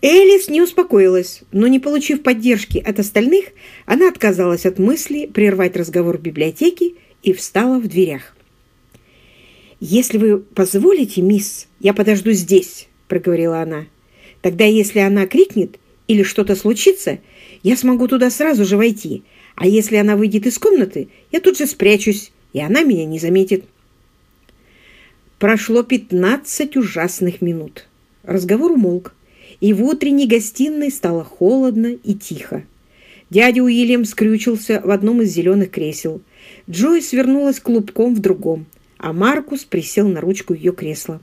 Элис не успокоилась, но не получив поддержки от остальных, она отказалась от мысли прервать разговор в библиотеке и встала в дверях. «Если вы позволите, мисс, я подожду здесь», — проговорила она. «Тогда, если она крикнет или что-то случится, я смогу туда сразу же войти, а если она выйдет из комнаты, я тут же спрячусь, и она меня не заметит». Прошло пятнадцать ужасных минут. Разговор умолк и в утренней гостиной стало холодно и тихо. Дядя Уильям скрючился в одном из зеленых кресел. Джой свернулась клубком в другом, а Маркус присел на ручку ее кресла.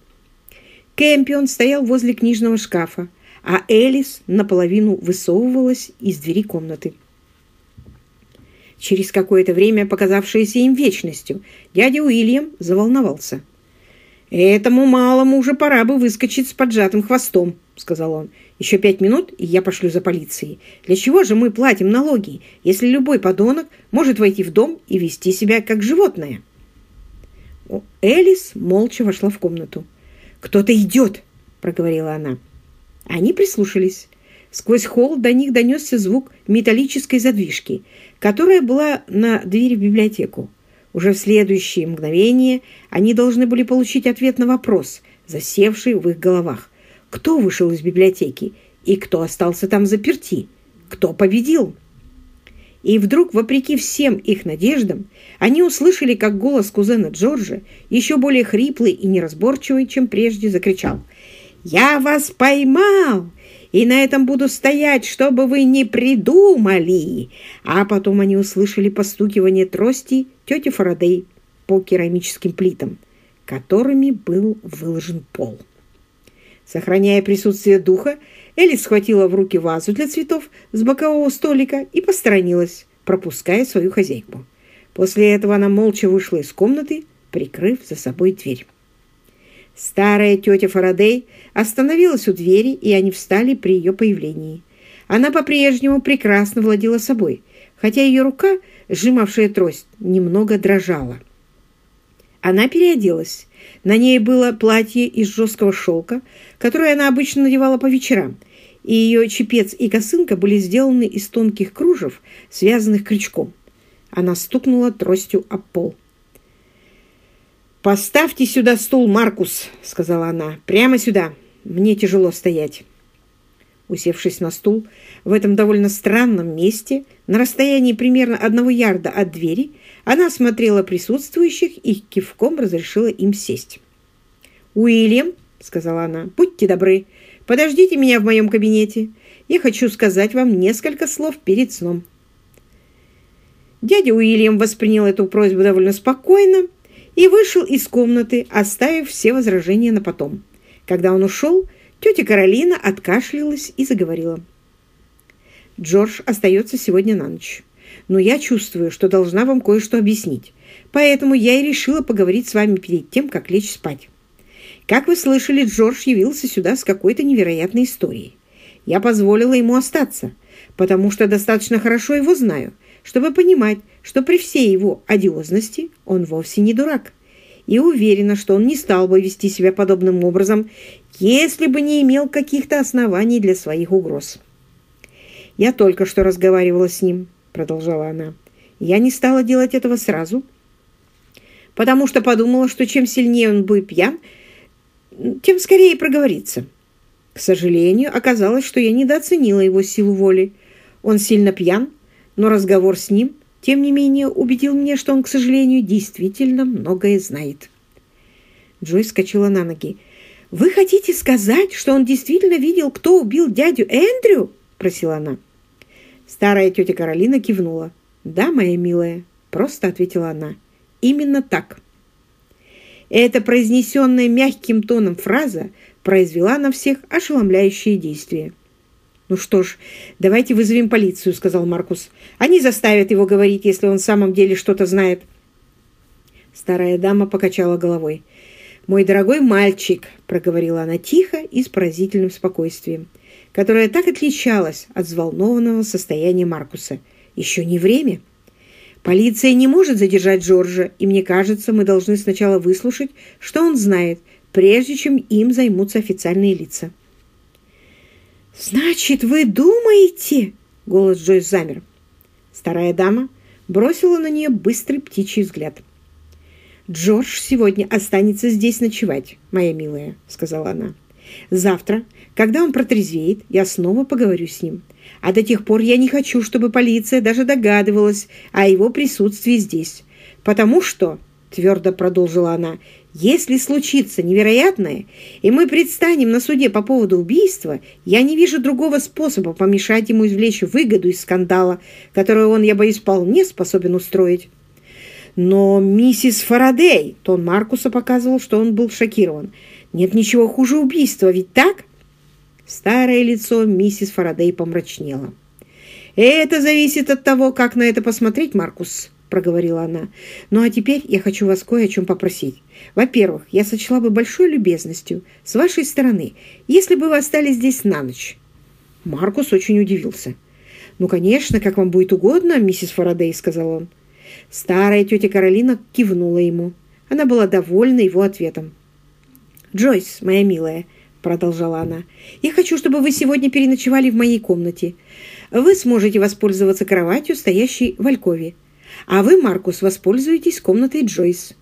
Кэмпион стоял возле книжного шкафа, а Элис наполовину высовывалась из двери комнаты. Через какое-то время, показавшееся им вечностью, дядя Уильям заволновался. «Этому малому уже пора бы выскочить с поджатым хвостом», — сказал он. «Еще пять минут, и я пошлю за полицией. Для чего же мы платим налоги, если любой подонок может войти в дом и вести себя как животное?» Элис молча вошла в комнату. «Кто-то идет!» — проговорила она. Они прислушались. Сквозь холл до них донесся звук металлической задвижки, которая была на двери в библиотеку. Уже в следующее мгновение они должны были получить ответ на вопрос, засевший в их головах. Кто вышел из библиотеки и кто остался там заперти? Кто победил? И вдруг, вопреки всем их надеждам, они услышали, как голос кузена Джорджа, еще более хриплый и неразборчивый, чем прежде, закричал «Я вас поймал! И на этом буду стоять, чтобы вы не придумали!» А потом они услышали постукивание трости тети Фарадей по керамическим плитам, которыми был выложен пол. Сохраняя присутствие духа, Элли схватила в руки вазу для цветов с бокового столика и посторонилась, пропуская свою хозяйку. После этого она молча вышла из комнаты, прикрыв за собой дверь. Старая тетя Фарадей остановилась у двери, и они встали при ее появлении. Она по-прежнему прекрасно владела собой, хотя ее рука, сжимавшая трость, немного дрожала. Она переоделась. На ней было платье из жесткого шелка, которое она обычно надевала по вечерам, и ее чепец и косынка были сделаны из тонких кружев, связанных крючком. Она стукнула тростью об пол. «Поставьте сюда стул, Маркус», — сказала она. «Прямо сюда. Мне тяжело стоять». Усевшись на стул в этом довольно странном месте, на расстоянии примерно одного ярда от двери, она осмотрела присутствующих и кивком разрешила им сесть. «Уильям», — сказала она, — «будьте добры, подождите меня в моем кабинете. Я хочу сказать вам несколько слов перед сном». Дядя Уильям воспринял эту просьбу довольно спокойно и вышел из комнаты, оставив все возражения на потом. Когда он ушел, тетя Каролина откашлялась и заговорила. «Джордж остается сегодня на ночь но я чувствую, что должна вам кое-что объяснить. Поэтому я и решила поговорить с вами перед тем, как лечь спать. Как вы слышали, Джордж явился сюда с какой-то невероятной историей. Я позволила ему остаться, потому что достаточно хорошо его знаю, чтобы понимать, что при всей его одиозности он вовсе не дурак. И уверена, что он не стал бы вести себя подобным образом, если бы не имел каких-то оснований для своих угроз. Я только что разговаривала с ним продолжала она. Я не стала делать этого сразу, потому что подумала, что чем сильнее он будет пьян, тем скорее проговорится. К сожалению, оказалось, что я недооценила его силу воли. Он сильно пьян, но разговор с ним, тем не менее, убедил меня, что он, к сожалению, действительно многое знает. Джой скачала на ноги. «Вы хотите сказать, что он действительно видел, кто убил дядю Эндрю?» – просила она. Старая тетя Каролина кивнула. «Да, моя милая», — просто ответила она. «Именно так». Эта произнесенная мягким тоном фраза произвела на всех ошеломляющее действие. «Ну что ж, давайте вызовем полицию», — сказал Маркус. «Они заставят его говорить, если он в самом деле что-то знает». Старая дама покачала головой. «Мой дорогой мальчик», — проговорила она тихо и с поразительным спокойствием, — которая так отличалась от взволнованного состояния Маркуса. Еще не время. Полиция не может задержать Джорджа, и мне кажется, мы должны сначала выслушать, что он знает, прежде чем им займутся официальные лица. «Значит, вы думаете?» — голос Джойс замер. Старая дама бросила на нее быстрый птичий взгляд. «Джордж сегодня останется здесь ночевать, моя милая», — сказала она. «Завтра, когда он протрезвеет, я снова поговорю с ним. А до тех пор я не хочу, чтобы полиция даже догадывалась о его присутствии здесь. Потому что, — твердо продолжила она, — если случится невероятное, и мы предстанем на суде по поводу убийства, я не вижу другого способа помешать ему извлечь выгоду из скандала, который он, я боюсь, вполне способен устроить. Но миссис Фарадей, тон Маркуса показывал, что он был шокирован. Нет ничего хуже убийства, ведь так? Старое лицо миссис Фарадей помрачнело. «Это зависит от того, как на это посмотреть, Маркус», — проговорила она. «Ну а теперь я хочу вас кое о чем попросить. Во-первых, я сочла бы большой любезностью с вашей стороны, если бы вы остались здесь на ночь». Маркус очень удивился. «Ну, конечно, как вам будет угодно, миссис Фарадей», — сказал он. Старая тетя Каролина кивнула ему. Она была довольна его ответом. «Джойс, моя милая», — продолжала она, — «я хочу, чтобы вы сегодня переночевали в моей комнате. Вы сможете воспользоваться кроватью, стоящей в Алькове. А вы, Маркус, воспользуетесь комнатой Джойс.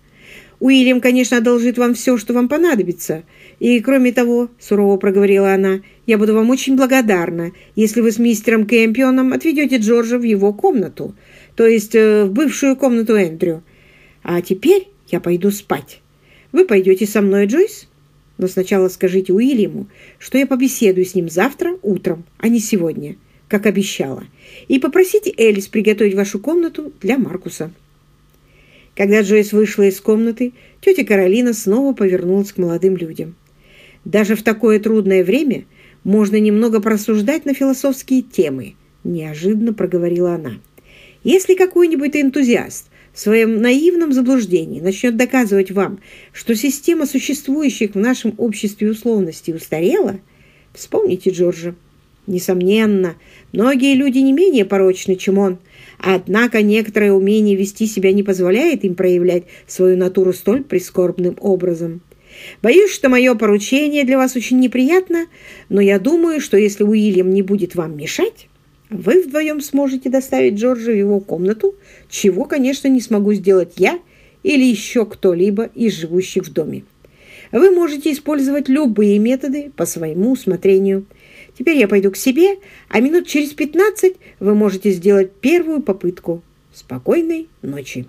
Уильям, конечно, одолжит вам все, что вам понадобится. И, кроме того, — сурово проговорила она, — я буду вам очень благодарна, если вы с мистером Кэмпионом отведете Джорджа в его комнату то есть э, в бывшую комнату Эндрю. А теперь я пойду спать. Вы пойдете со мной, Джойс? Но сначала скажите Уильяму, что я побеседую с ним завтра утром, а не сегодня, как обещала. И попросите Элис приготовить вашу комнату для Маркуса». Когда Джойс вышла из комнаты, тетя Каролина снова повернулась к молодым людям. «Даже в такое трудное время можно немного просуждать на философские темы», – неожиданно проговорила она. Если какой-нибудь энтузиаст в своем наивном заблуждении начнет доказывать вам, что система существующих в нашем обществе условностей устарела, вспомните Джорджа. Несомненно, многие люди не менее порочны, чем он, однако некоторое умение вести себя не позволяет им проявлять свою натуру столь прискорбным образом. Боюсь, что мое поручение для вас очень неприятно, но я думаю, что если Уильям не будет вам мешать, вы вдвоем сможете доставить Джорджа в его комнату, чего, конечно, не смогу сделать я или еще кто-либо из живущих в доме. Вы можете использовать любые методы по своему усмотрению. Теперь я пойду к себе, а минут через пятнадцать вы можете сделать первую попытку. Спокойной ночи.